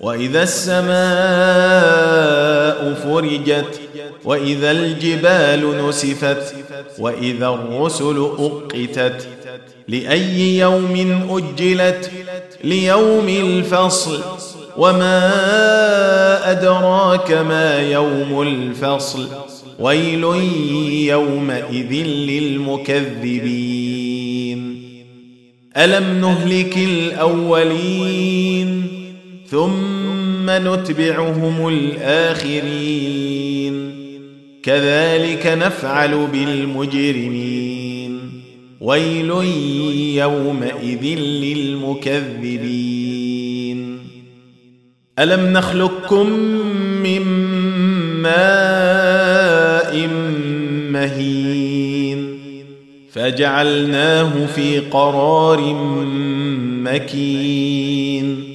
وإذا السماء فرجت وإذا الجبال نسفت وإذا الرسل أقتت لأي يوم أجلت؟ ليوم الفصل. وما أدراك ما يوم الفصل؟ ويل يومئذ للمكذبين. ألم نهلك الأولين؟ ثم نتبعهم الآخرين. كذلك نفعل بالمجرمين. ويل يومئذ للمكذبين. ألم نخلقكم من ماء مهين؟ فجعلناه في قرار مكين.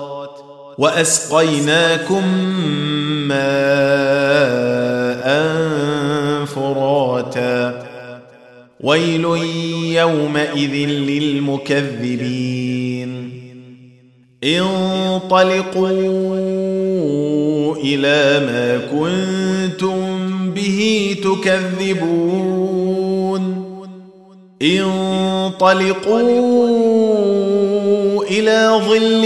وأسقيناكم ماء فراتا. ويل يومئذ للمكذبين. انطلقوا إلى ما كنتم به تكذبون. انطلقوا إلى ظل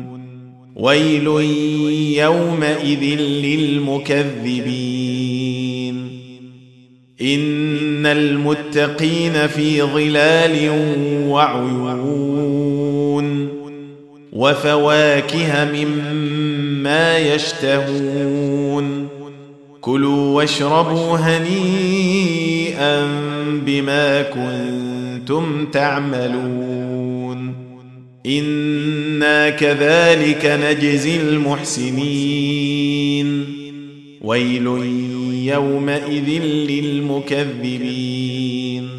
ويل يومئذ للمكذبين. إن المتقين في ظلال وعيون وفواكه مما يشتهون. كلوا واشربوا هنيئا بما كنتم تعملون. أنا كذلك نجزي المحسنين. ويل يومئذ للمكذبين.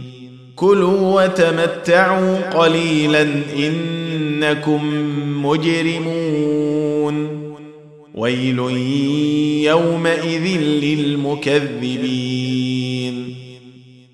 كلوا وتمتعوا قليلا انكم مجرمون. ويل يومئذ للمكذبين.